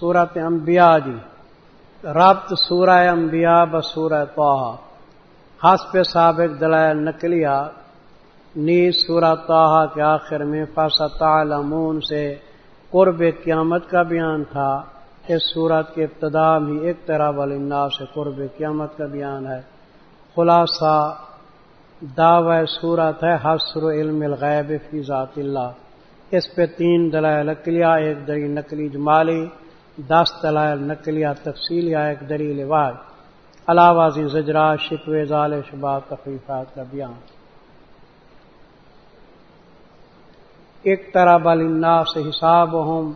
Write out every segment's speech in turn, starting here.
سورت انبیاء جی ربط سورہ انبیاء بسورہ توحا حسب سابق دلائل نکلیا نیز سورہ توحا کے آخر میں فاسا تعلمون سے قرب قیامت کا بیان تھا۔ اس صورت کے ابتدا بھی ایک طرح والنا سے قرب قیامت کا بیان ہے۔ خلاصہ دعوی صورت ہے حسر علم الغیب فی ذات اللہ۔ اس پہ تین دلائل اکلیا ایک دری نقلی جمالی۔ دس دلائل نقلیہ تفصیل یا ایک دلیل واج علاوازی زجرا، شکوے ظال شباب تفریفات کا بیان۔ ایک طرح بالنا سے حساب ہوں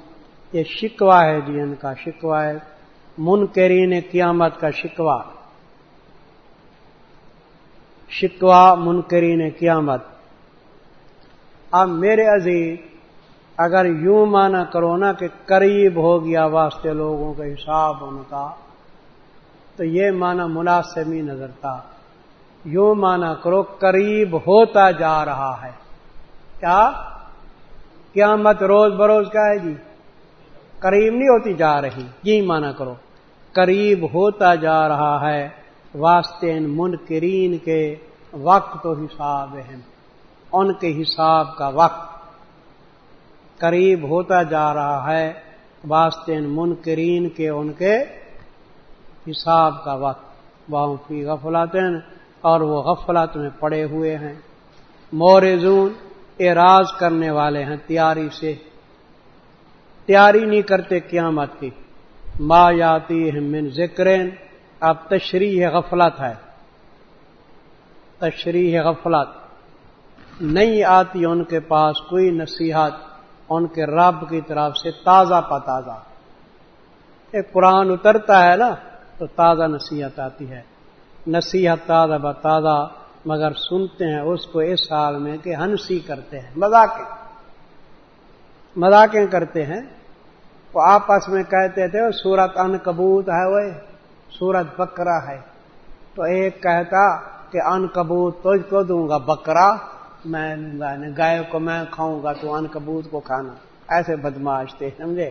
یہ شکوا ہے جی ان کا شکوا ہے۔ منکرین قیامت کا شکوا شکوا منکرین قیامت۔ اب میرے عزیز اگر یوں مانا کرو نا کہ قریب ہو گیا واسطے لوگوں کا حساب ان کا تو یہ مانا مناسب ہی نظر تھا یوں مانا کرو قریب ہوتا جا رہا ہے۔ کیا؟ قیامت روز بروز کا ہے جی؟ قریب نہیں ہوتی جا رہی۔ یہ مانا کرو۔ قریب ہوتا جا رہا ہے واسطے ان منکرین کے وقت و حساب ہیں۔ ان کے حساب کا وقت۔ قریب ہوتا جا رہا ہے۔ واسطے منکرین کے ان کے حساب کا وقت۔ وہ فی غفلات اور وہ غفلت میں پڑے ہوئے ہیں۔ مورزون اعراض کرنے والے ہیں تیاری سے۔ تیاری نہیں کرتے قیامت کی۔ ما یاتی من ذکر اب تشریح غفلت ہے۔ تشریح غفلت۔ نہیں آتی ان کے پاس کوئی نصیحت۔ ان کے رب کی طرف سے تازہ پا تازہ ایک قرآن اترتا ہے نا، تو تازہ نصیحت آتی ہے۔ نصیحت تازہ ب تازہ، مگر سنتے ہیں اس کو اس سال میں کہ ہنسی کرتے ہیں۔ مذاقیں۔ مذاقیں کرتے ہیں۔ وہ آپس میں کہتے تھے، سورت ان کبوت ہے وہ، سورت بکرا ہے۔ تو ایک کہتا کہ ان کبوت تجھ کو دوں گا، بکرا۔ میں گائے کو میں کھاؤں گا تو ان کبوت کو کھانا۔ ایسے بدماش تھے، سمجھے؟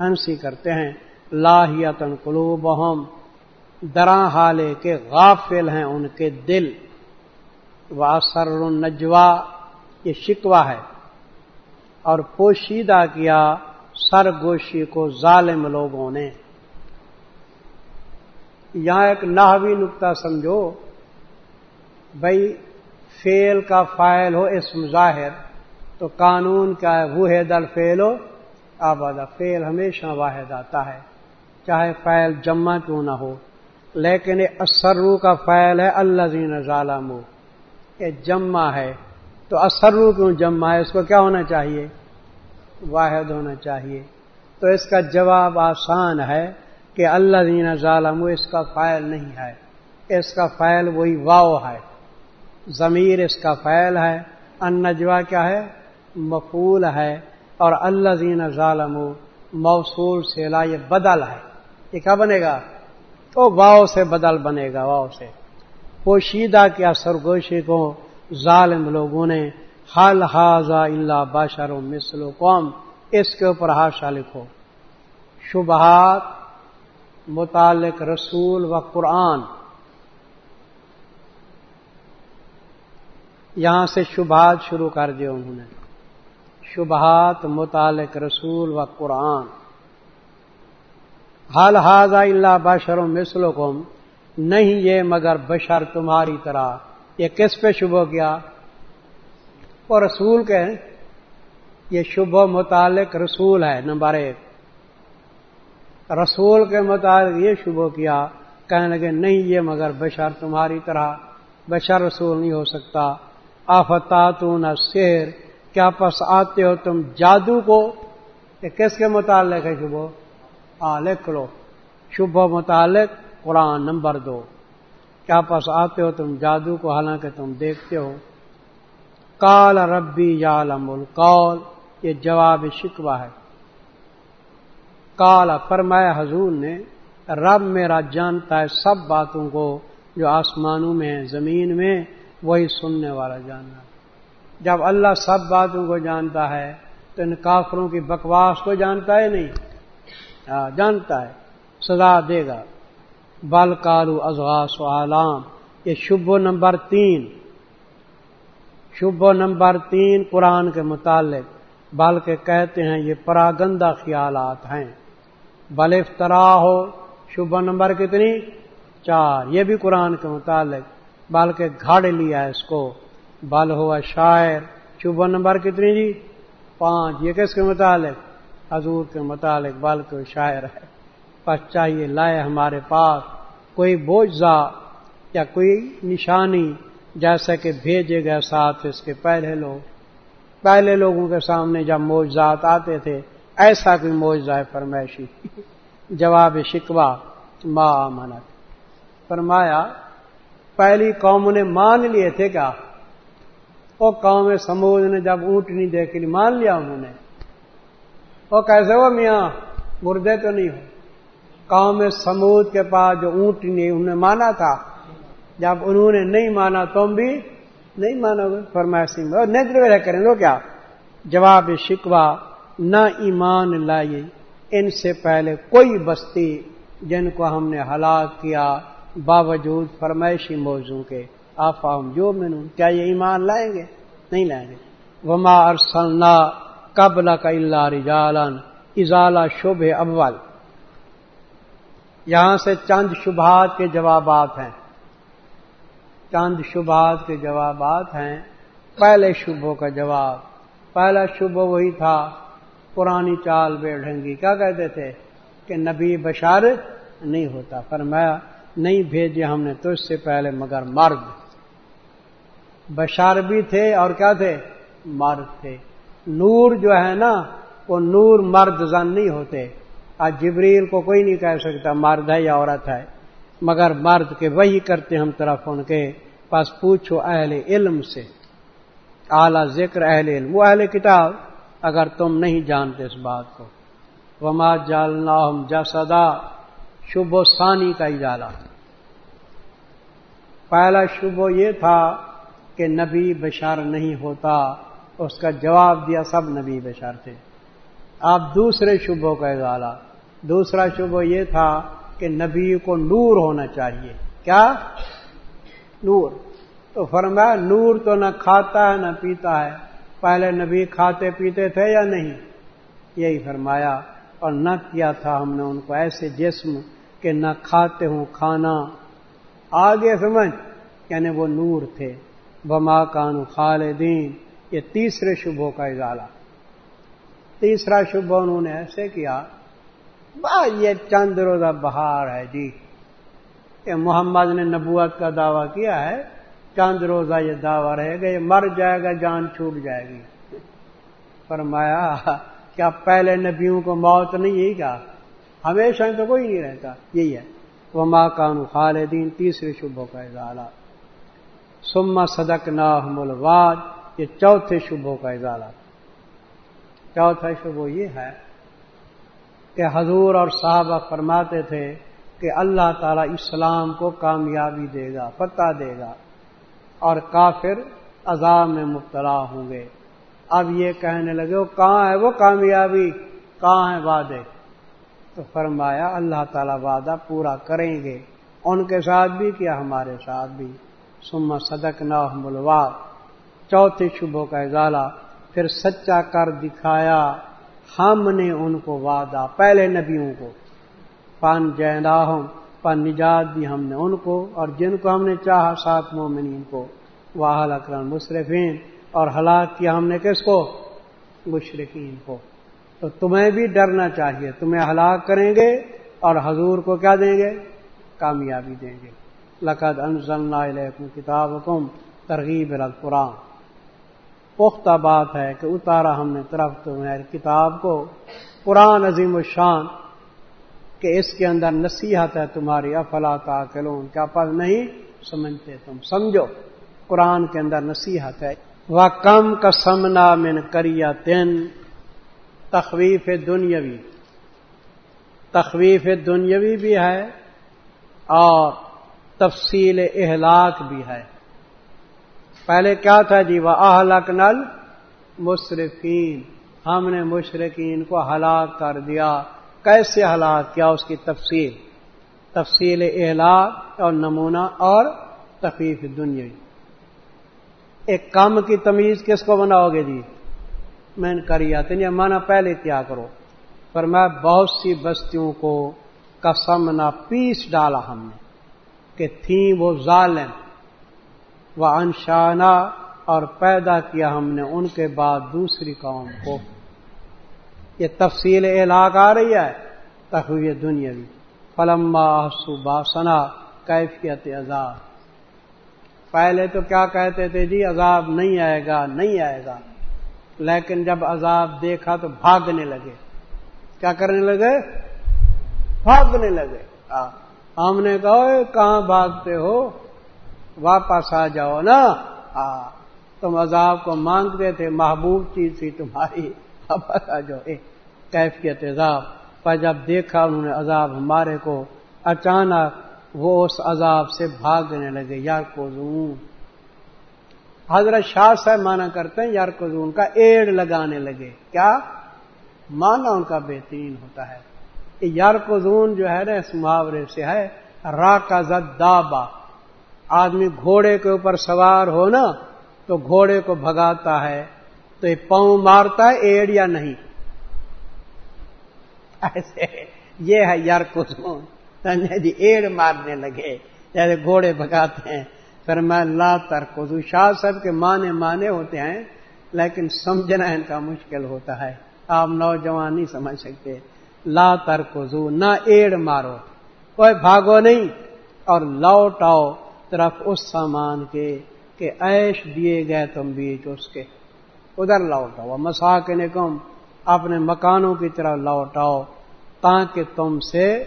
ہنسی کرتے ہیں۔ لاہیتن قلوب ہم درا حالے کے غافل ہیں ان کے دل۔ سر نجوا یہ شکوا ہے۔ اور پوشیدہ کیا سرگوشی کو ظالم لوگوں نے۔ یہاں ایک ناوی نقطہ سمجھو۔ بھائی فیل کا فائل ہو، اسم ظاہر، تو قانون کیا ہے وہ دل فیل ہو آبادہ فیل ہمیشہ واحد آتا ہے، چاہے فائل جمع کیوں نہ ہو۔ لیکن اسرو کا فائل ہے اللہ زین ظالم یہ جمع ہے۔ تو اسرو کیوں جمع ہے؟ اس کو کیا ہونا چاہیے؟ واحد ہونا چاہیے۔ تو اس کا جواب آسان ہے کہ اللہ دین ظالم اس کا فائل نہیں ہے۔ اس کا فائل وہی واؤ ہے۔ ضمیر اس کا فعل ہے ان نجوا کیا ہے؟ مفول ہے، اور اللہ زین ظالم موصول سے لا یہ بدل ہے۔ یہ کیا بنے گا؟ تو واؤ سے بدل بنے گا واؤ سے۔ پوشیدہ کیا سرگوشی کو ظالم لوگوں نے حل حاضہ اللہ باشر و مسل قوم اس کے اوپر ہاشا لکھو۔ شبہات، متعلق رسول و قرآن۔ یہاں سے شبہات شروع کر دیا انہوں نے۔ شبہات متعلق رسول و قرآن۔ حال حاضہ اللہ بشر و مسلکم نہیں یہ مگر بشر تمہاری طرح۔ یہ کس پہ شبہ کیا؟ وہ رسول کے۔ یہ شبہ متعلق رسول ہے، نمبر ایک۔ رسول کے متعلق یہ شبہ کیا، کہنے لگے نہیں یہ مگر بشر تمہاری طرح۔ بشر رسول نہیں ہو سکتا۔ آفتاتون شیر کیا پس آتے ہو تم جادو کو؟ یہ کس کے متعلق ہے شبو ہاں لکھ لو۔ شبہ متعلق قرآن نمبر دو۔ کیا پس آتے ہو تم جادو کو؟ حالانکہ تم دیکھتے ہو۔ کال ربی یا القول۔ یہ جواب شکوا ہے۔ کالا فرمایا حضور نے، رب میرا جانتا ہے سب باتوں کو جو آسمانوں میں، زمین میں وہی سننے والا جاننا۔ جب اللہ سب باتوں کو جانتا ہے، تو ان کافروں کی بکواس کو جانتا ہے نہیں؟ ہاں، جانتا ہے۔ سزا دے گا۔ بال کالو ازغاس و عالام یہ شبو نمبر تین۔ شبو نمبر تین قرآن کے متعلق۔ بلکہ کہتے ہیں یہ پراگندہ خیالات ہیں۔ بل افطرا ہو شبہ نمبر کتنی؟ چار۔ یہ بھی قرآن کے متعلق۔ بلکہ گھاڑ لیا اس کو۔ بل ہوا شاعر۔ شبہ نمبر کتنی جی؟ پانچ۔ یہ کس کے متعلق؟ حضور کے متعلق، بلکہ شاعر ہے۔ پس چاہیے لائے ہمارے پاس کوئی بوجھا یا کوئی نشانی جیسا کہ بھیجے گئے ساتھ اس کے پہلے لوگ۔ پہلے لوگوں کے سامنے جب موجات آتے تھے، ایسا کوئی موجہ ہے فرمائشی۔ جواب شکوا ماں منت فرمایا پہلی قوم نے مان لیے تھے کیا؟ وہ قوم سمود نے جب اونٹنی دیکھ لی مان لیا انہوں نے۔ وہ کیسے ہو میاں؟ مردے تو نہیں ہو۔ قوم سمود کے پاس جو اونٹنی انہوں نے مانا تھا۔ جب انہوں نے نہیں مانا تم بھی نہیں مانو گے۔ فرمائشی میں نگر کریں لو کیا؟ جواب شکوا نہ ایمان لائیے۔ ان سے پہلے کوئی بستی جن کو ہم نے ہلاک کیا باوجود فرمائشی موضوع کے آفام جو میں کیا یہ ایمان لائیں گے؟ نہیں لائیں گے۔ وما ارسلنا قبل کا اللہ رجالن ازالہ شبھ اول یہاں سے چند شبہات کے جوابات ہیں۔ چند شبہات کے جوابات ہیں۔ پہلے شبوں کا جواب۔ پہلا شبہ وہی تھا، پرانی چال بے ڈھنگی کیا کہتے تھے؟ کہ نبی بشار نہیں ہوتا۔ فرمایا نہیں بھیجے ہم نے تو اس سے پہلے مگر مرد۔ بشار بھی تھے اور کیا تھے؟ مرد تھے۔ نور جو ہے نا، وہ نور مرد زن نہیں ہوتے۔ آج جبریل کو کوئی نہیں کہہ سکتا مرد ہے یا عورت ہے۔ مگر مرد کے وہی کرتے ہم طرف ان کے۔ پاس پوچھو اہل علم سے۔ اعلی ذکر اہل علم، وہ اہل کتاب، اگر تم نہیں جانتے اس بات کو۔ وما جالنا ہم جسدا شب و ثانی کا اجالا پہلا شبو یہ تھا کہ نبی بشار نہیں ہوتا، اس کا جواب دیا سب نبی بشار تھے۔ آپ دوسرے شبوں کا اجالا دوسرا شبہ یہ تھا کہ نبی کو نور ہونا چاہیے۔ کیا؟ نور۔ تو فرمایا، نور تو نہ کھاتا ہے، نہ پیتا ہے۔ پہلے نبی کھاتے پیتے تھے یا نہیں؟ یہی فرمایا، اور نہ کیا تھا ہم نے ان کو، ایسے جسم کہ نہ کھاتے ہوں کھانا۔ آگے سمجھ یعنی وہ نور تھے۔ بما کان خالدین یہ تیسرے شبوں کا اضالہ تیسرا شبہ انہوں نے ایسے کیا با یہ چند روزہ بہار ہے جی۔ کہ محمد نے نبوت کا دعویٰ کیا ہے۔ چاند روزہ یہ دعویٰ رہے گا، یہ مر جائے گا، جان چھوٹ جائے گی۔ فرمایا، کیا پہلے نبیوں کو موت نہیں یہی کہا ہمیشہ تو کوئی نہیں رہتا، یہی ہے۔ وہ ماں کان خالدین تیسرے شبوں کا اضالہ سما صدق نہ یہ چوتھے شبوں کا اضالہ چوتھا شبہ یہ ہے کہ حضور اور صحابہ فرماتے تھے کہ اللہ تعالی اسلام کو کامیابی دے گا، فتح دے گا اور کافر عذاب میں مبتلا ہوں گے۔ اب یہ کہنے لگے، وہ کہاں ہے؟ وہ کامیابی، کہاں ہے وعدے؟ تو فرمایا اللہ تعالی وعدہ پورا کریں گے۔ ان کے ساتھ بھی کیا، ہمارے ساتھ بھی۔ سما صدق نہ ملواد چوتھے شبوں کا اضالہ۔ پھر سچا کر دکھایا۔ ہم نے ان کو وعدہ، پہلے نبیوں کو۔ پان جینا ہوں پر نجات دی ہم نے ان کو اور جن کو ہم نے چاہا سات مومنین کو۔ وہ اکرم مصرفین اور ہلاک کیا ہم نے کس کو؟ مشرقین کو۔ تو تمہیں بھی ڈرنا چاہیے۔ تمہیں ہلاک کریں گے اور حضور کو کیا دیں گے؟ کامیابی دیں گے۔ لقد انزلنا کتاب حکم ترغیب القرآن۔ پختہ بات ہے کہ اتارا ہم نے طرف تمہیں کتاب کو۔ قرآن عظیم الشان کہ اس کے اندر نصیحت ہے تمہاری۔ افلا تاکلون کیا پل نہیں؟ سمجھتے تم۔ سمجھو۔ قرآن کے اندر نصیحت ہے۔ وہ کم کا سمنا من کریا تین تخویف دنیاوی۔ تخویف دنیاوی بھی ہے اور تفصیل اہلاک بھی ہے۔ پہلے کیا تھا جی؟ وہ اہلک نل مشرقین ہم نے مشرقین کو ہلاک کر دیا۔ کیسے ہلاک؟ کیا اس کی تفصیل؟ تفصیل اہلاک اور نمونہ اور تفیف دنیا ایک کام کی تمیز کس کو بناؤ گے جی؟ میں نے کری آتے نہیں مانا پہلے کیا کرو؟ پر میں بہت سی بستیوں کو کسم نہ پیس ڈالا ہم نے کہ تھیں وہ ظالم۔ وہ انشانہ اور پیدا کیا ہم نے ان کے بعد دوسری قوم کو۔ یہ تفصیل علاق آ رہی ہے تخوی دنیاوی۔ فلما باسنا کیفیت عذاب۔ پہلے تو کیا کہتے تھے جی؟ عذاب نہیں آئے گا، نہیں آئے گا۔ لیکن جب عذاب دیکھا تو بھاگنے لگے۔ کیا کرنے لگے؟ بھاگنے لگے۔ ہم نے کہا کہاں بھاگتے ہو؟ واپس آ جاؤ نا۔ تم عذاب کو مانگتے تھے، محبوب چیز تھی تمہاری۔ واپس آ جاؤ۔ کیفیت عذاب۔ پر جب دیکھا انہوں نے عذاب ہمارے کو، اچانک وہ اس عذاب سے بھاگنے لگے۔ یار کو حضرت شاہ صاحب مانا کرتے ہیں، یار کو کا ایڑ لگانے لگے۔ کیا؟ مانا ان کا بہترین ہوتا ہے۔ یار کو جو ہے نا، اس محاورے سے ہے را کا دابا۔ آدمی گھوڑے کے اوپر سوار ہو نا، تو گھوڑے کو بھگاتا ہے۔ تو یہ پاؤں مارتا ہے، ایڑ یا نہیں؟ ایسے، یہ ہے یار کسون جی ایڑ مارنے لگے جیسے گھوڑے بھگاتے ہیں۔ پھر میں لا ترکو شاہ صاحب کے مانے مانے ہوتے ہیں، لیکن سمجھنا ان کا مشکل ہوتا ہے۔ آپ نوجوان نہیں سمجھ سکتے۔ لا ترکو نہ ایڑ مارو۔ کوئی بھاگو نہیں اور لوٹ آؤ طرف اس سامان کے کہ ایش دیے گئے تم بیچ اس کے۔ ادھر لوٹ آؤ مساک نکم اپنے مکانوں کی طرف لوٹ آؤ تاکہ تم سے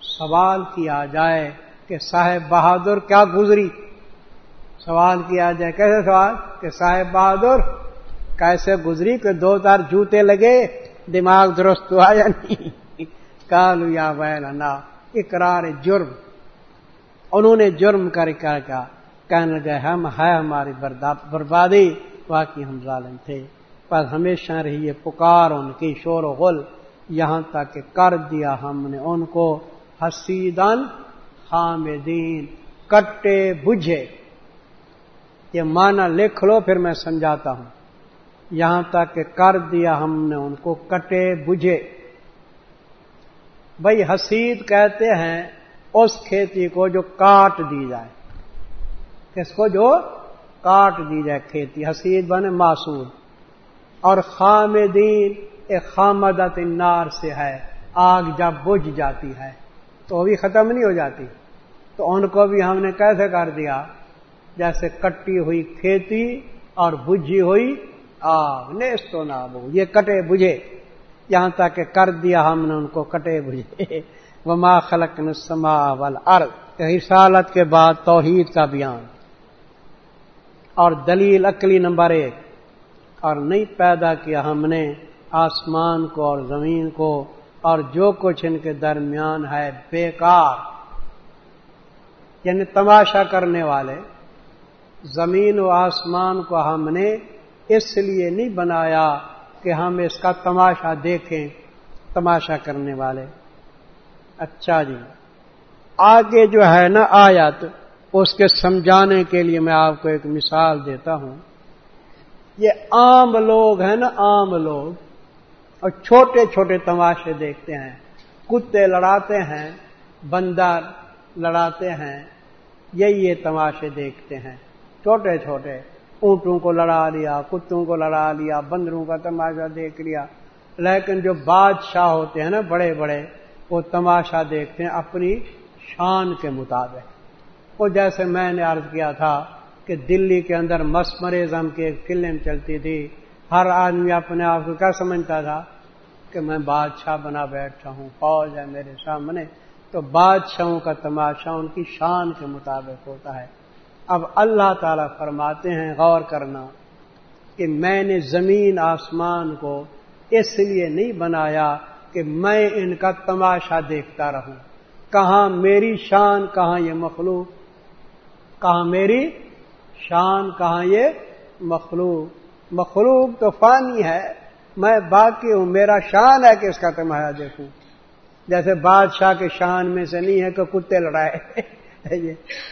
سوال کیا جائے کہ صاحب بہادر کیا گزری۔ سوال کیا جائے، کیسے سوال؟ کہ صاحب بہادر، کیسے گزری کہ دو چار جوتے لگے، دماغ درست ہوا یا نہیں؟ کالو یا نا اقرار جرم۔ انہوں نے جرم کر کر کیا، کہنے لگے، ہم ہے ہماری بربادی باقی ہم ظالم تھے۔ پر ہمیشہ رہی یہ پکار ان کی شور و غل۔ یہاں تک کہ کر دیا ہم نے ان کو حسیدن حامدین کٹے بجھے۔ یہ معنی لکھ لو پھر میں سمجھاتا ہوں۔ یہاں تک کہ کر دیا ہم نے ان کو، کٹے بجھے۔ بھائی حسید کہتے ہیں، اس کھیتی کو جو کاٹ دی جائے۔ کس کو جو؟ کاٹ دی جائے کھیتی۔ حسید بنے معصور اور خامدین ایک خامدت نار سے ہے۔ آگ جب بجھ جاتی ہے تو وہ بھی ختم نہیں ہو جاتی۔ تو ان کو بھی ہم نے کیسے کر دیا؟ جیسے کٹی ہوئی کھیتی اور بجھی ہوئی آگ نیس تو نہ یہ کٹے بجھے۔ یہاں تک کہ کر دیا ہم نے ان کو کٹے بجھے۔ وہ خلق نسما ارد رسالت کے بعد توحید کا بیان۔ اور دلیل اکلی نمبر ایک۔ اور نہیں پیدا کیا ہم نے آسمان کو اور زمین کو اور جو کچھ ان کے درمیان ہے، بیکار۔ یعنی تماشا کرنے والے۔ زمین و آسمان کو ہم نے اس لیے نہیں بنایا کہ ہم اس کا تماشا دیکھیں، تماشا کرنے والے۔ اچھا جی۔ آگے جو ہے نا آیت، اس کے سمجھانے کے لیے میں آپ کو ایک مثال دیتا ہوں۔ یہ عام لوگ ہیں نا، عام لوگ۔ اور چھوٹے چھوٹے تماشے دیکھتے ہیں۔ کتے لڑاتے ہیں بندر لڑاتے ہیں۔ یہی یہ تماشے دیکھتے ہیں۔ چھوٹے چھوٹے اونٹوں کو لڑا لیا، کتوں کو لڑا لیا، بندروں کا تماشا دیکھ لیا۔ لیکن جو بادشاہ ہوتے ہیں نا بڑے بڑے، وہ تماشا دیکھتے ہیں اپنی شان کے مطابق۔ وہ جیسے میں نے عرض کیا تھا کہ دلی کے اندر مسمر اعظم کی ایک فلم چلتی تھی۔ ہر آدمی اپنے آپ کو کیا سمجھتا تھا؟ کہ میں بادشاہ بنا بیٹھا ہوں، فوج ہے میرے سامنے۔ تو بادشاہوں کا تماشا ان کی شان کے مطابق ہوتا ہے۔ اب اللہ تعالی فرماتے ہیں، غور کرنا کہ میں نے زمین آسمان کو اس لیے نہیں بنایا کہ میں ان کا تماشا دیکھتا رہوں۔ کہاں میری شان، کہاں یہ مخلوق؟ کہاں میری شان، کہاں یہ مخلوق؟ مخلوق تو فانی ہے، میں باقی ہوں، میرا شان ہے کہ اس کا تماشا دیکھوں۔ جیسے بادشاہ کے شان میں سے نہیں ہے کہ کتے لڑائے۔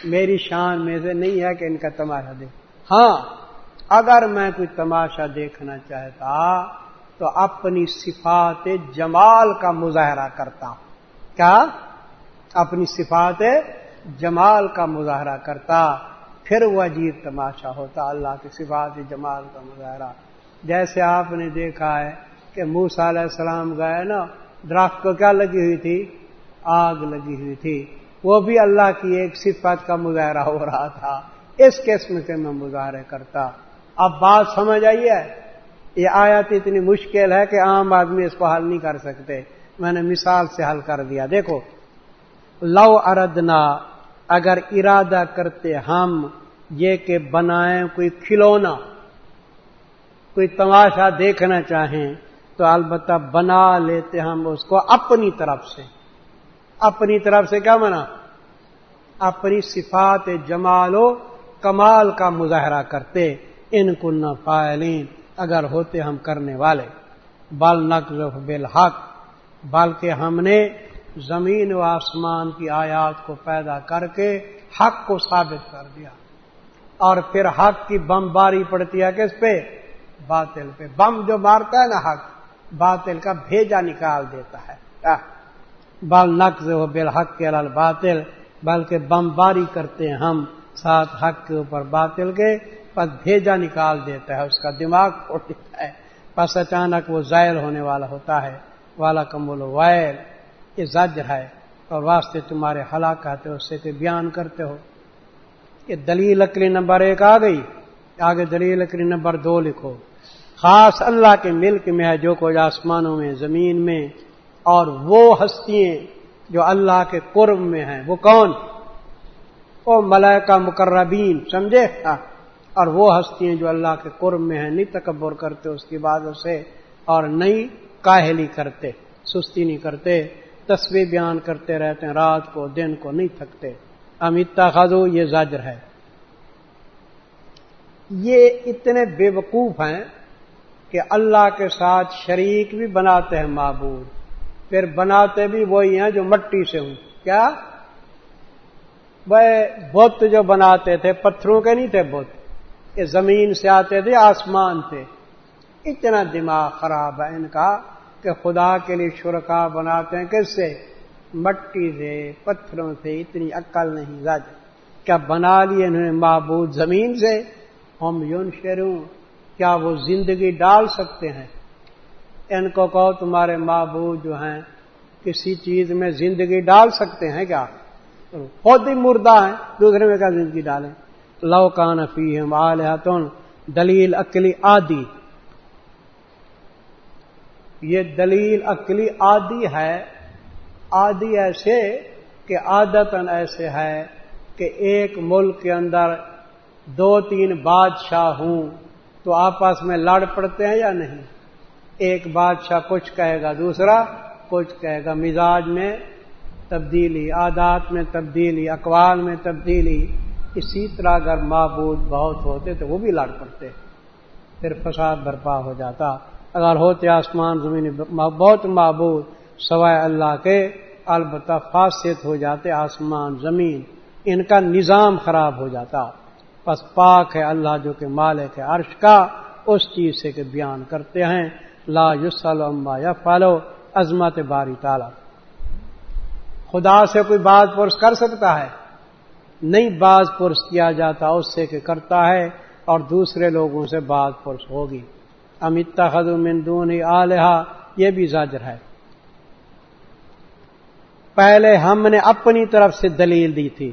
میری شان میں سے نہیں ہے کہ ان کا تماشا دے ہاں اگر میں کوئی تماشا دیکھنا چاہتا تو اپنی صفات جمال کا مظاہرہ کرتا۔ کیا؟ اپنی صفات جمال کا مظاہرہ کرتا، پھر وہ عجیب تماشا ہوتا۔ اللہ کی صفات جمال کا مظاہرہ۔ جیسے آپ نے دیکھا ہے کہ موسا علیہ السلام گئے نا، درخت کو کیا لگی ہوئی تھی؟ آگ لگی ہوئی تھی۔ وہ بھی اللہ کی ایک صفت کا مظاہرہ ہو رہا تھا۔ اس قسم سے میں مظاہرے کرتا۔ اب بات سمجھ آئیے یہ آیت اتنی مشکل ہے کہ عام آدمی اس کو حل نہیں کر سکتے۔ میں نے مثال سے حل کر دیا۔ دیکھو، لو اردنا، اگر ارادہ کرتے ہم یہ کہ بنائیں کوئی کھلونا، کوئی تماشا دیکھنا چاہیں، تو البتہ بنا لیتے ہم اس کو اپنی طرف سے۔ اپنی طرف سے کیا بنا اپنی صفات جمال و کمال کا مظاہرہ کرتے، ان کن فائلین اگر ہوتے ہم کرنے والے۔ بل نقل بالحق، بلکہ ہم نے زمین و آسمان کی آیات کو پیدا کر کے حق کو ثابت کر دیا۔ اور پھر حق کی بم باری پڑتی ہے کس پہ؟ باطل پہ۔ بم جو مارتا ہے نا حق، باطل کا بھیجا نکال دیتا ہے۔ بل نقز و بالحق کے باطل بلکہ بم باری کرتے ہیں ہم، ساتھ حق کے اوپر باطل کے، پس بھیجا نکال دیتا ہے، اس کا دماغ پھوڑ دیتا ہے۔ پس اچانک وہ زائل ہونے والا ہوتا ہے۔ والا کمول وائل یہ زجر ہے۔ اور واسطے تمہارے ہلاکت اس سے بیان کرتے ہو۔ یہ دلیل لکڑی نمبر ایک آ گئی۔ آگے دلیل لکڑی نمبر دو لکھو۔ خاص اللہ کے ملک میں ہے جو کچھ آسمانوں میں، زمین میں اور وہ ہستیاں جو اللہ کے قرب میں ہیں، وہ کون؟ وہ ملائکہ مقربین، سمجھے؟ ہاں۔ اور وہ ہستیاں جو اللہ کے قرب میں ہیں، نہیں تکبر کرتے اس کی بات سے، اور نہیں کاہلی کرتے، سستی نہیں کرتے تصویر بیان کرتے رہتے ہیں، رات کو، دن کو نہیں تھکتے۔ امیتا خادو یہ زاجر ہے۔ یہ اتنے بے وقوف ہیں کہ اللہ کے ساتھ شریک بھی بناتے ہیں معبود۔ پھر بناتے بھی وہی ہیں جو مٹی سے ہوں۔ کیا؟ وہ بت جو بناتے تھے، پتھروں کے نہیں تھے بت۔ یہ زمین سے آتے تھے، آسمان سے۔ اتنا دماغ خراب ہے ان کا کہ خدا کے لیے شرکا بناتے ہیں۔ کس سے؟ مٹی سے، پتھروں سے۔ اتنی عقل نہیں گج کیا بنا لیے انہوں نے معبود زمین سے؟ ہم یون شیروں کیا وہ زندگی ڈال سکتے ہیں؟ ان کو کہو تمہارے معبود جو ہیں، کسی چیز میں زندگی ڈال سکتے ہیں کیا؟ خود ہی مردہ ہیں، دوسرے میں کیا زندگی ڈالیں؟ لو کان فی آلحتن دلیل اکلی آدی یہ دلیل اکلی آدی ہے آدی ایسے کہ عادتن ایسے ہے کہ ایک ملک کے اندر دو تین بادشاہ ہوں تو آپس میں لڑ پڑتے ہیں یا نہیں؟ ایک بادشاہ کچھ کہے گا دوسرا، کچھ کہے گا مزاج میں تبدیلی، عادات میں تبدیلی، اقوال میں تبدیلی۔ اسی طرح اگر معبود بہت ہوتے تو وہ بھی لڑ پڑتے، پھر فساد برپا ہو جاتا۔ اگر ہوتے آسمان، زمین، بہت معبود سوائے اللہ کے، البتہ فاصت ہو جاتے آسمان، زمین، ان کا نظام خراب ہو جاتا۔ پس پاک ہے اللہ جو کہ مالک ہے، عرش کا، اس چیز سے کہ بیان کرتے ہیں۔ لا یوسل یا فالو عظمت باری تعالی۔ خدا سے کوئی بات پرس کر سکتا ہے، نہیں باز پرس کیا جاتا اس سے کہ کرتا ہے اور دوسرے لوگوں سے بات پرس ہوگی۔ امتا خد مندون آلیہ یہ بھی زاجر ہے۔ پہلے ہم نے اپنی طرف سے دلیل دی تھی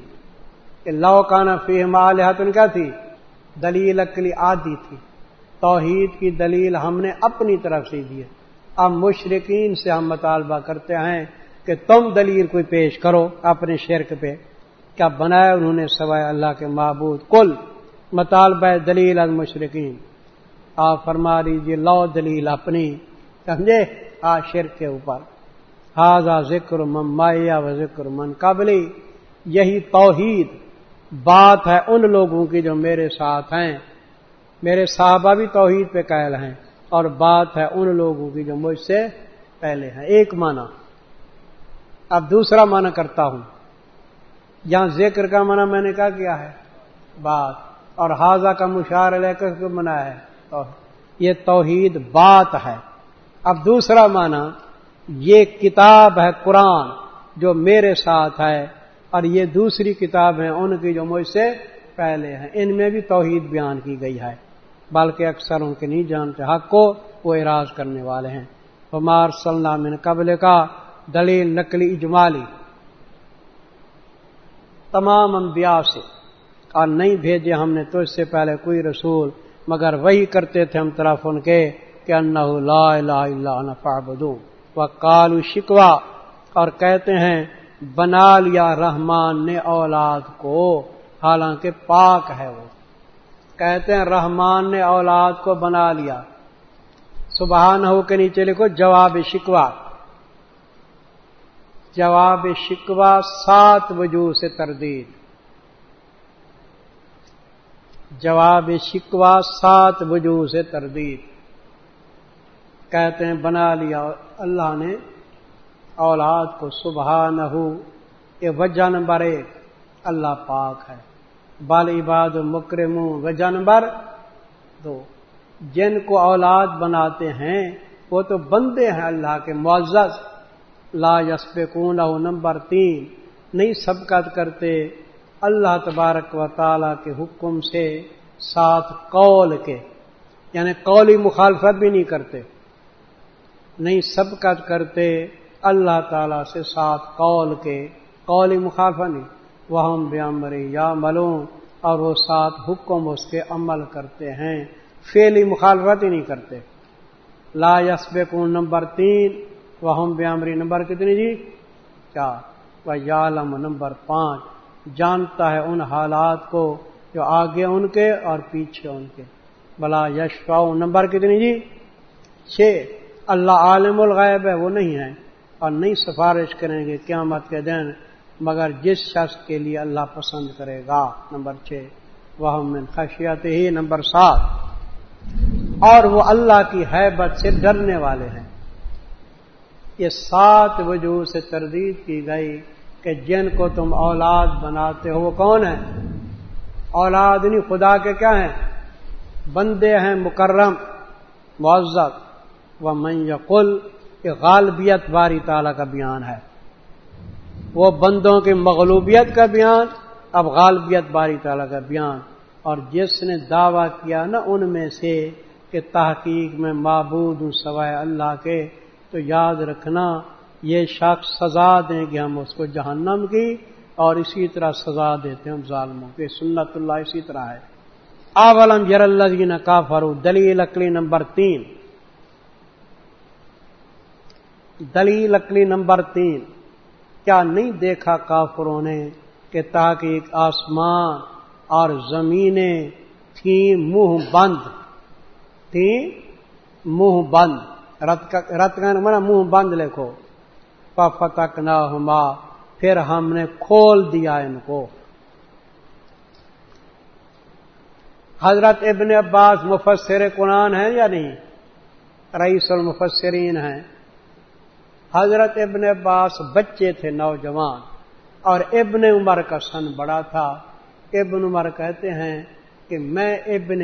کہ لو کانا فیم آلیہ کیا تھی؟ دلیل اکلی آدھی تھی۔ توحید کی دلیل ہم نے اپنی طرف سے دی اب مشرقین سے ہم مطالبہ کرتے ہیں کہ تم دلیل کوئی پیش کرو اپنے شرک پہ۔ کیا بنایا انہوں نے سوائے اللہ کے معبود؟ کل مطالبہ دلیل از مشرقین آپ فرما لیجیے لو دلیل اپنی۔ سمجھے؟ آ شرک کے اوپر۔ ہاضا ذکر من مایا و ذکر من قبلی یہی توحید۔ بات ہے ان لوگوں کی جو میرے ساتھ ہیں۔ میرے صحابہ بھی توحید پہ قائل ہیں اور بات ہے ان لوگوں کی جو مجھ سے پہلے ہیں۔ ایک معنی، اب دوسرا معنی کرتا ہوں۔ یہاں ذکر کا معنی میں نے کہا کیا ہے؟ بات۔ اور حاضہ کا مشار لے کر منع ہے۔ تو یہ توحید بات ہے۔ اب دوسرا معنی، یہ کتاب ہے قرآن جو میرے ساتھ ہے اور یہ دوسری کتاب ہے ان کی جو مجھ سے پہلے ہیں۔ ان میں بھی توحید بیان کی گئی ہے۔ بلکہ اکثر ان کے نہیں جانتے، حق کو وہ اراض کرنے والے ہیں۔ عمار صلی من قبل کا دلیل نقلی اجمالی تمام انبیاء سے اور نہیں بھیجے ہم نے تو اس سے پہلے کوئی رسول، مگر وہی کرتے تھے ہم طرف ان کے کہ انہ لا الہ الا انا فعبدون وہ کالو شکوا، اور کہتے ہیں، بنا لیا رحمان نے اولاد کو، حالانکہ پاک ہے وہ۔ کہتے ہیں رحمان نے اولاد کو بنا لیا۔ سبحان ہو کے نیچے لکھو جواب شکوا جواب شکوا سات وجوہ سے تردید۔ جواب شکوا سات وجوہ سے تردید۔ کہتے ہیں بنا لیا، اللہ نے اولاد کو صبح نہ ہو یہ وجہ نمبر ایک، اللہ پاک ہے۔ بال عباد مکرم وجہ نمبر دو جن کو اولاد بناتے ہیں وہ تو بندے ہیں اللہ کے معزز لا یسب کون نمبر تین نہیں سبقت کرتے اللہ تبارک و تعالی کے حکم سے ساتھ قول کے یعنی قولی مخالفت بھی نہیں کرتے نہیں سبقت کرتے اللہ تعالی سے ساتھ قول کے قولی مخالفہ نہیں وہ ہم بیامری یا ملوں اور وہ ساتھ حکم اس کے عمل کرتے ہیں۔ فیلی مخالفت ہی نہیں کرتے۔ لا یسب کون نمبر تین وہ ہم بیامری نمبر کتنی جی؟ چار۔ و یالم نمبر پانچ، جانتا ہے ان حالات کو جو آگے ان کے اور پیچھے ان کے۔ بلا یشفا نمبر کتنی جی؟ چھ۔ اللہ عالم الغیب ہے، وہ نہیں ہے، اور نہیں سفارش کریں گے قیامت کے دن۔ مگر جس شخص کے لیے اللہ پسند کرے گا، نمبر چھ وہ خشیت ہی نمبر سات، اور وہ اللہ کی حیبت سے ڈرنے والے ہیں۔ یہ سات وجوہ سے تردید کی گئی کہ جن کو تم اولاد بناتے ہو وہ کون ہے اولاد نہیں خدا کے کیا ہیں؟ بندے ہیں مکرم، معذب و من یقل کہ غالبیت باری تعالیٰ کا بیان ہے۔ وہ بندوں کی مغلوبیت کا بیان، اب غالبیت باری تعالیٰ کا بیان۔ اور جس نے دعویٰ کیا نا ان میں سے کہ تحقیق میں معبود ہوں سوائے اللہ کے، تو یاد رکھنا یہ شخص سزا دیں گے ہم اس کو جہنم کی، اور اسی طرح سزا دیتے ہیں ہم ظالموں کے سنت اللہ اسی طرح ہے۔ آولم یر اللہ جی نے کافر دلیل اکلی نمبر تین۔ دلیل اکلی نمبر تین۔ کیا نہیں دیکھا کافروں نے کہ تاکہ ایک آسمان اور زمینیں تھیں منہ بند، تھیں منہ بند۔ رت کا منا منہ بند لکھو۔ فتک نہ ہما پھر ہم نے کھول دیا ان کو۔ حضرت ابن عباس مفسر قرآن ہیں یا نہیں؟ رئیس المفسرین ہیں۔ حضرت ابن عباس بچے تھے نوجوان اور ابن عمر کا سن بڑا تھا۔ ابن عمر کہتے ہیں کہ میں ابن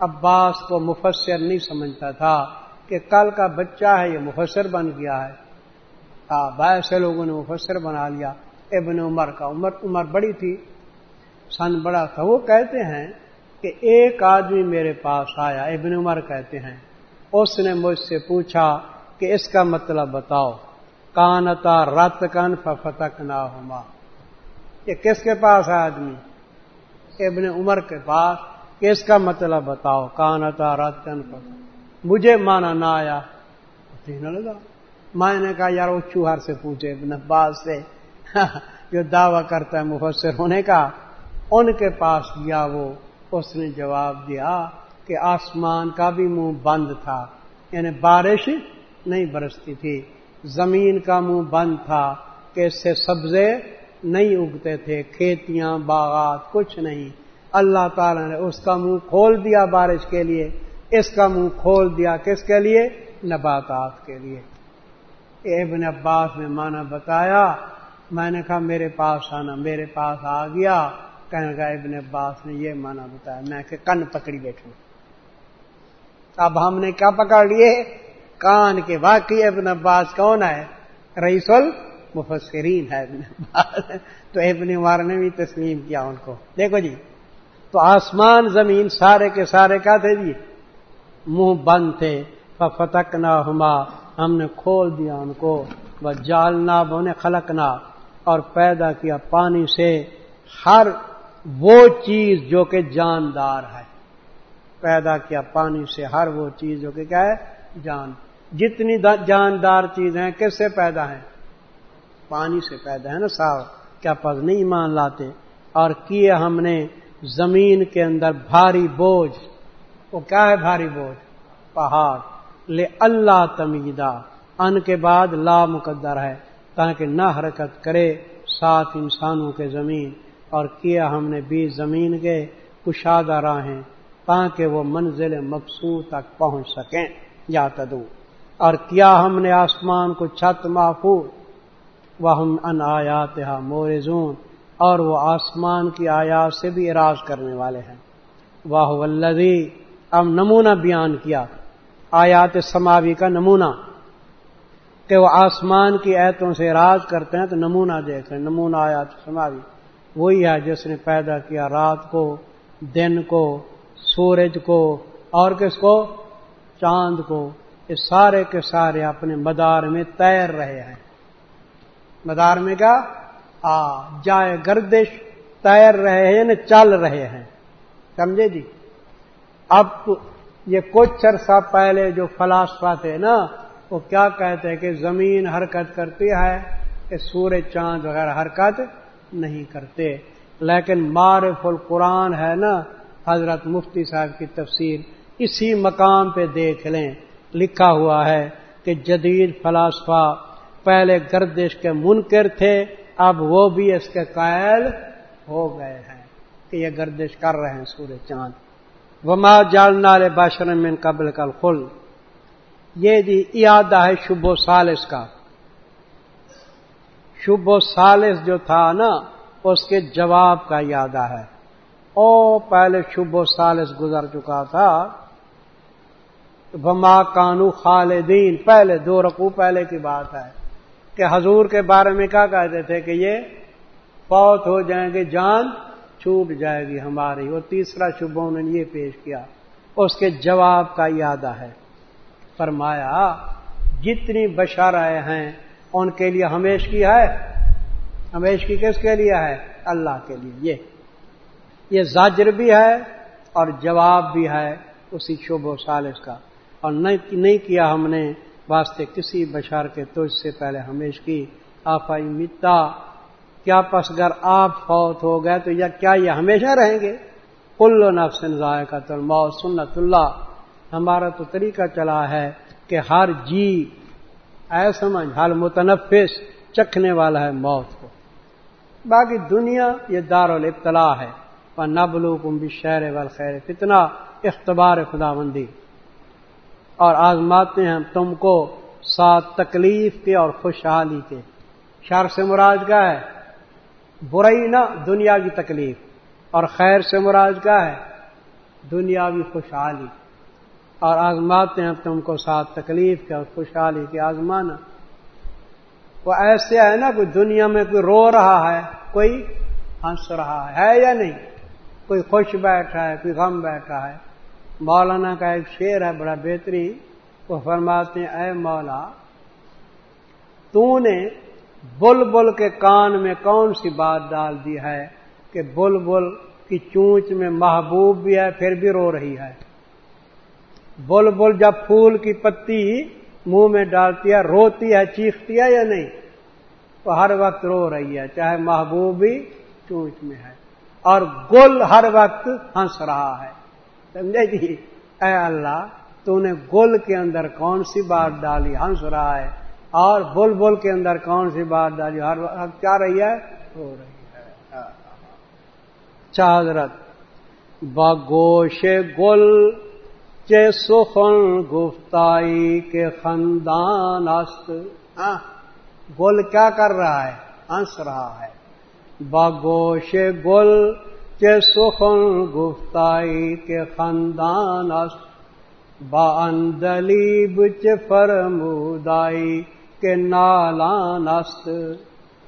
عباس کو مفسر نہیں سمجھتا تھا کہ کل کا بچہ ہے، یہ مفسر بن گیا ہے۔ سے لوگوں نے مفسر بنا لیا۔ ابن عمر کا عمر عمر بڑی تھی، سن بڑا تھا۔ وہ کہتے ہیں کہ ایک آدمی میرے پاس آیا، ابن عمر کہتے ہیں۔ اس نے مجھ سے پوچھا کہ اس کا مطلب بتاؤ۔ کانتا رت کن فتک نہ ہوما یہ کس کے پاس ہے آدمی؟ ابن عمر کے پاس۔ کس کا مطلب بتاؤ؟ کانتا رت کن فتح مجھے مانا نہ آیا۔ لگا۔ میں نے کہا، یار، وہ چوہر سے پوچھے، ابن عباس سے۔ جو دعوی کرتا ہے مفسر ہونے کا ان کے پاس گیا وہ۔ اس نے جواب دیا کہ آسمان کا بھی منہ بند تھا یعنی بارش نہیں برستی تھی۔ زمین کا منہ بند تھا کہ اس سے سبزے نہیں اگتے تھے، کھیتیاں، باغات، کچھ نہیں۔ اللہ تعالی نے اس کا منہ کھول دیا بارش کے لیے، اس کا منہ کھول دیا کس کے لیے؟ نباتات کے لیے۔ ابن عباس نے مانا بتایا، میں نے کہا میرے پاس آنا، میرے پاس آ گیا۔ کہنے کا ابن عباس نے یہ مانا بتایا، میں کہ کن پکڑی بیٹھوں۔ اب ہم نے کیا پکڑ لیے؟ کان کے واقعی ابن عباس کون ہے؟ رئیس المفسرین ہے ابن عباس۔ تو ابن عمر نے بھی تسلیم کیا ان کو۔ دیکھو جی تو آسمان، زمین سارے کے سارے کیا تھے جی؟ منہ بند تھے۔ فتک نہ ہما ہم نے کھول دیا ان کو۔ بس جالنا بونے خلقنا۔ اور پیدا کیا پانی سے۔ ہر وہ چیز جو کہ جاندار ہے۔ پیدا کیا پانی سے۔ ہر وہ چیز جو کہ کیا ہے؟ جان جتنی جاندار چیزیں کس سے پیدا ہیں؟ پانی سے پیدا ہے نا صاحب، کیا پس نہیں مان لاتے؟ اور کیے ہم نے زمین کے اندر بھاری بوجھ۔ وہ کیا ہے بھاری بوجھ؟ پہاڑ۔ لے اللہ تمیدہ۔ ان کے بعد لا مقدر ہے، تاکہ نہ حرکت کرے سات انسانوں کے زمین۔ اور کیا ہم نے بیس زمین کے کشادہ راہیں، تاکہ وہ منزل مقصود تک پہنچ سکیں۔ یا تدو اور کیا ہم نے آسمان کو چھت محفوظ؟ وہ ہم ان آیات مورزون اور وہ آسمان کی آیات سے بھی اراض کرنے والے ہیں۔ واہ ولدی اب نمونہ بیان کیا۔ آیات سماوی کا نمونہ۔ کہ وہ آسمان کی ایتوں سے راز کرتے ہیں تو نمونہ دیکھ رہے نمونہ آیات سماوی۔ وہی ہے جس نے پیدا کیا رات کو، دن کو، سورج کو، اور کس کو؟ چاند کو یہ سارے کے سارے اپنے مدار میں تیر رہے ہیں۔ مدار میں کیا؟ آ، جائے گردش، تیر رہے ہیں یعنی چل رہے ہیں۔ سمجھے جی؟ اب یہ کچھ عرصہ پہلے جو فلاسفہ تھے نا، وہ کیا کہتے ہیں کہ زمین حرکت کرتی ہے، کہ سورج، چاند وغیرہ حرکت نہیں کرتے۔ لیکن معرف القرآن ہے نا، حضرت مفتی صاحب کی تفسیر اسی مقام پہ دیکھ لیں۔ لکھا ہوا ہے کہ جدید فلاسفہ پہلے گردش کے منکر تھے، اب وہ بھی اس کے قائل ہو گئے ہیں کہ یہ گردش کر رہے ہیں سورج چاند۔ وما جالنا باشر من قبل کل خل یہ جی یادہ ہے شب و سالس کا۔ شب و سالس جو تھا نا، اس کے جواب کا یادہ ہے۔ او پہلے شب و سالس گزر چکا تھا۔ وما کانو خالدین۔ پہلے دو رقو پہلے کی بات ہے کہ حضور کے بارے میں کیا کہتے تھے کہ یہ فوت ہو جائیں گے، جان چھوٹ جائے گی ہماری۔ اور تیسرا شبوں نے یہ پیش کیا، اس کے جواب کا یادہ ہے۔ فرمایا، جتنی بشار آئے ہیں، ان کے لیے ہمیش کی ہے؟ ہمیش کی کس کے لیے ہے؟ اللہ کے لیے۔ یہ یہ زاجر بھی ہے اور جواب بھی ہے اسی شب و سالس کا۔ اور نہیں کیا ہم نے واسطے کسی بشار کے تجھ سے پہلے ہمیش کی آفائی متا کیا پس اگر آپ فوت ہو گئے تو یا کیا یہ ہمیشہ رہیں گے؟ کل نفس ذائقہ تلما سنت اللہ۔ ہمارا تو طریقہ چلا ہے کہ ہر جی اے سمجھ، ہر متنفس چکھنے والا ہے موت کو۔ باقی دنیا یہ دار الابتلا ہے۔ پر نبلو کم بھی شہر وال خیر کتنا اختبار خدا بندی اور آزماتے ہیں تم کو ساتھ تکلیف کے اور خوشحالی کے۔ شر سے مراد کا ہے؟ برائی نہ، دنیا کی تکلیف۔ اور خیر سے مراد کا ہے؟ دنیاوی خوشحالی۔ اور آزماتے ہیں تم کو ساتھ تکلیف کے اور خوشحالی کے آزمانا۔ وہ ایسے ہے نا کوئی دنیا میں کوئی رو رہا ہے، کوئی ہنس رہا ہے یا نہیں؟ کوئی خوش بیٹھا ہے، کوئی غم بیٹھا ہے۔ مولانا کا ایک شعر ہے بڑا بہترین وہ فرماتے ہیں، اے مولا، تو نے بل بل کے کان میں کون سی بات ڈال دی ہے کہ بل بل کی چونچ میں محبوب بھی ہے، پھر بھی رو رہی ہے؟ بل بل جب پھول کی پتی منہ میں ڈالتی ہے، روتی ہے، چیختی ہے یا نہیں؟ وہ ہر وقت رو رہی ہے، چاہے محبوب بھی چونچ میں ہے، اور گل ہر وقت ہنس رہا ہے۔ سمجھے جی؟ اے اللہ، تو نے گل کے اندر کون سی بات ڈالی؟ ہنس رہا ہے۔ اور بل بل کے اندر کون سی بات ڈالی؟ ہر وقت کیا رہی ہے؟ رو رہی ہے۔ اچھا، چادرت بگوش گل سخن گفتائی کے خاندان است۔ ہاں، گل کیا کر رہا ہے؟ ہنس رہا ہے۔ باگوش گل کے سخن گفتائی کے خاندان با اندلیب چ فرمودائی کے نالان است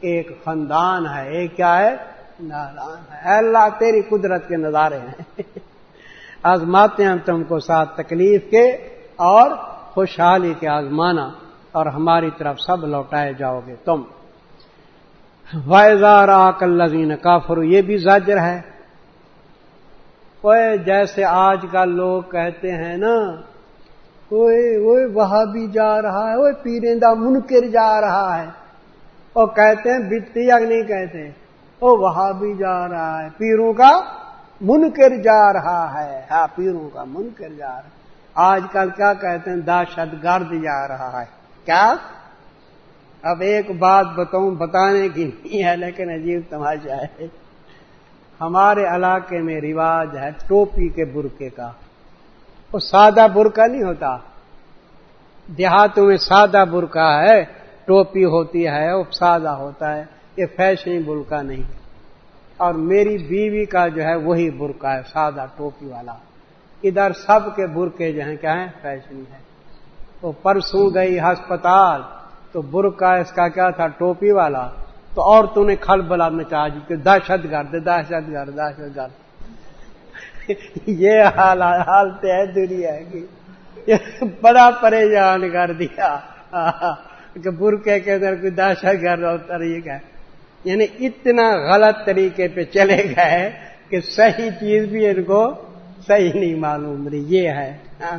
ایک خاندان ہے ایک کیا ہے؟ نالان ہے۔ اللہ، تیری قدرت کے نظارے ہیں۔ آزماتے ہیں تم کو ساتھ تکلیف کے اور خوشحالی کے آزمانا اور ہماری طرف سب لوٹائے جاؤ گے تم۔ وائزار آکلین کافر یہ بھی زاجر ہے۔ جیسے آج کل لوگ کہتے ہیں نا وہ وہاں بھی جا رہا ہے وہ پیرندہ منکر جا رہا ہے۔ وہ کہتے ہیں بتی یا نہیں کہتے؟ وہ وہاں بھی جا رہا ہے۔ پیروں کا منکر جا رہا ہے۔ ہاں پیروں کا منکر جا رہا ہے۔ آج کل کیا کہتے ہیں؟ دہشت گرد جا رہا ہے۔ کیا؟ اب ایک بات بتاؤں، بتانے کی نہیں ہے، لیکن عجیب تماشا ہے۔ ہمارے علاقے میں رواج ہے ٹوپی کے برقے کا۔ وہ سادہ برقع نہیں ہوتا۔ دیہاتوں میں سادہ برقع ہے، ٹوپی ہوتی ہے وہ سادہ ہوتا ہے۔ یہ فیشنی برقع نہیں۔ اور میری بیوی کا جو ہے وہی برقع ہے، سادہ ٹوپی والا۔ ادھر سب کے برقے جو ہیں، کیا ہیں؟ فیشنی ہے وہ پرسوں گئی ہسپتال، تو برقع اس کا کیا تھا؟ ٹوپی والا۔ تو اور تو نے کھل بلا میں چاہ کہ دہشت گرد دہشت گرد دہشت گرد۔ یہ حال حالت ہے دنیا کی۔ بڑا پریشان کر دیا۔ کہ برقے کے اندر کوئی دہشت گرد اور ہے۔ یعنی اتنا غلط طریقے پہ چلے گئے کہ صحیح چیز بھی ان کو صحیح نہیں معلوم رہی۔ یہ ہے۔ ہاں۔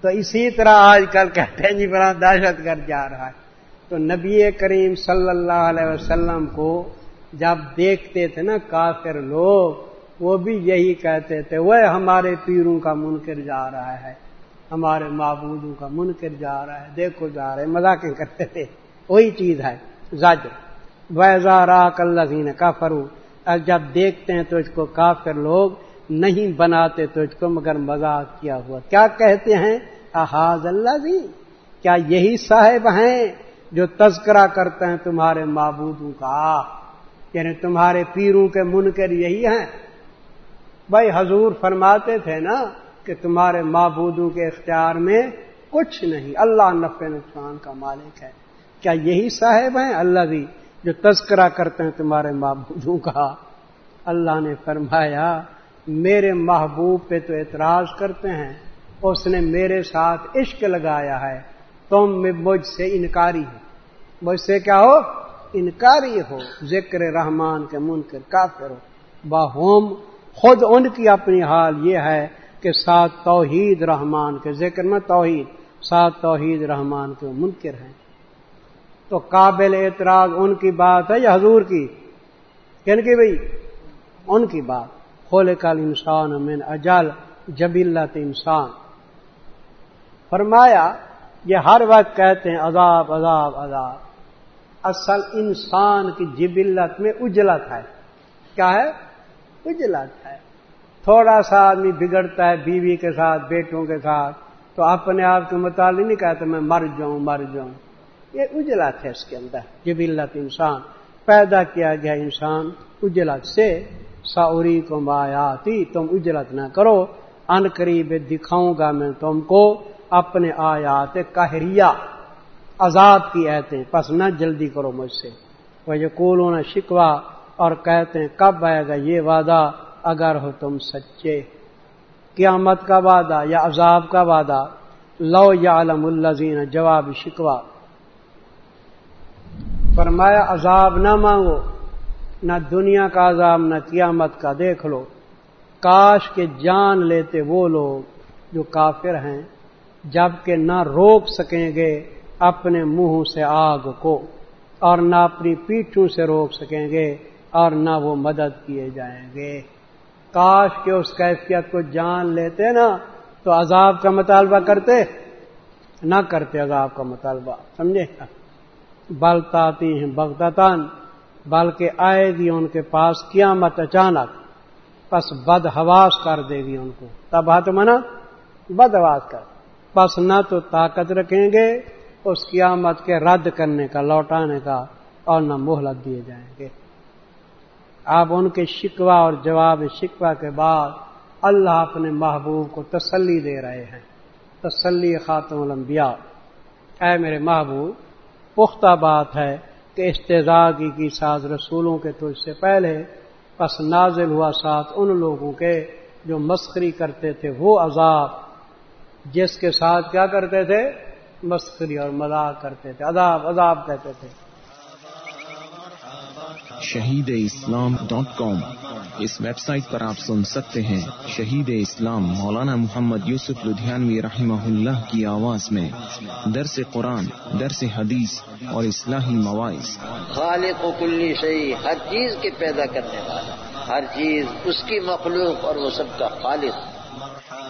تو اسی طرح آج کل کہتے ہیں جی بڑا دہشت گرد جا رہا ہے۔ تو نبی کریم صلی اللہ علیہ وسلم کو جب دیکھتے تھے نا کافر لوگ، وہ بھی یہی کہتے تھے، وہ ہمارے پیروں کا منکر جا رہا ہے، ہمارے معبودوں کا منکر جا رہا ہے، دیکھو جا رہے، مذاقیں کرتے تھے، وہی چیز ہے، زاجر۔ ویزارا کلین کافرو اور جب دیکھتے ہیں تو اس کو کافر لوگ، نہیں بناتے تو اس کو مگر مذاق کیا ہوا۔ کیا کہتے ہیں؟ احاظ اللہ جی کیا یہی صاحب ہیں؟ جو تذکرہ کرتے ہیں تمہارے معبودوں کا یعنی تمہارے پیروں کے منکر یہی ہیں۔ بھائی حضور فرماتے تھے نا کہ تمہارے معبودوں کے اختیار میں کچھ نہیں، اللہ نفع نقصان کا مالک ہے۔ کیا یہی صاحب ہیں اللہ بھی جو تذکرہ کرتے ہیں تمہارے معبودوں کا؟ اللہ نے فرمایا، میرے محبوب پہ تو اعتراض کرتے ہیں، اس نے میرے ساتھ عشق لگایا ہے۔ تم مجھ سے انکاری ہو۔ مجھ سے کیا ہو؟ انکاری ہو۔ ذکر رحمان کے منکر کافر ہو۔ باہوم خود ان کی اپنی حال یہ ہے کہ ساتھ توحید رحمان کے ذکر میں توحید، ساتھ توحید رحمان کے منکر ہیں۔ تو قابل اعتراض ان کی بات ہے یا حضور کی؟ کن کی بھائی ان کی بات۔ کھولے کل انسان من اجل جبیلت انسان۔ فرمایا یہ ہر وقت کہتے ہیں عذاب عذاب عذاب۔ اصل انسان کی جبلت میں اجلت ہے۔ کیا ہے؟ اجلت ہے۔ تھوڑا سا آدمی بگڑتا ہے بیوی کے ساتھ، بیٹوں کے ساتھ، تو اپنے آپ کے متعلق نہیں کہتے میں مر جاؤں مر جاؤں۔ یہ اجلت ہے اس کے اندر۔ جبلت انسان۔ پیدا کیا گیا انسان اجلت سے۔ سوری کو مایاتی تم اجلت نہ کرو۔ ان قریب دکھاؤں گا میں تم کو۔ اپنے آیات کہریا عذاب کی ایتیں۔ پس نہ جلدی کرو مجھ سے۔ وہ یہ کولو نہ شکوا، اور کہتے ہیں، کب آئے گا یہ وعدہ؟ اگر ہو تم سچے۔ قیامت کا وعدہ یا عذاب کا وعدہ؟ لو یا علم الزین جواب شکوا۔ فرمایا، عذاب نہ مانگو، نہ دنیا کا عذاب، نہ قیامت کا۔ دیکھ لو، کاش کے جان لیتے وہ لوگ جو کافر ہیں۔ جبکہ نہ روک سکیں گے اپنے منہ سے آگ کو، اور نہ اپنی پیٹھوں سے روک سکیں گے اور نہ وہ مدد کیے جائیں گے۔ کاش کے اس کیفیت کو جان لیتے نا، تو عذاب کا مطالبہ کرتے۔ نہ کرتے عذاب کا مطالبہ، سمجھے؟ بلتاتی ہیں بغدتان بلکہ آئے گی ان کے پاس قیامت اچانک۔ پس بد حواس کر دے گی ان کو۔ تب ہاتھ منا بد حواس کر۔ پس نہ تو طاقت رکھیں گے، اس قیامت کے رد کرنے کا، لوٹانے کا اور نہ مہلت دیے جائیں گے۔ آپ ان کے شکوا اور جواب شکوا کے بعد اللہ اپنے محبوب کو تسلی دے رہے ہیں۔ تسلی خاتم الانبیاء۔ اے میرے محبوب، پختہ بات ہے کہ استضاگی کی ساز رسولوں کے تو اس سے پہلے پس نازل ہوا ساتھ ان لوگوں کے جو مسخری کرتے تھے، وہ عذاب جس کے ساتھ کیا کرتے تھے؟ مسخری اور مذاق کرتے تھے عذاب عذاب کہتے تھے۔ شہید اسلام ڈاٹ کام۔ اس ویب سائٹ پر آپ سن سکتے ہیں شہید اسلام مولانا محمد یوسف لدھیانوی رحمہ اللہ کی آواز میں۔ درس قرآن درس حدیث اور اصلاحی مواعث۔ خالق و کلی شہی ہر چیز کے پیدا کرنے والا ہر چیز اس کی مخلوق اور وہ سب کا خالق۔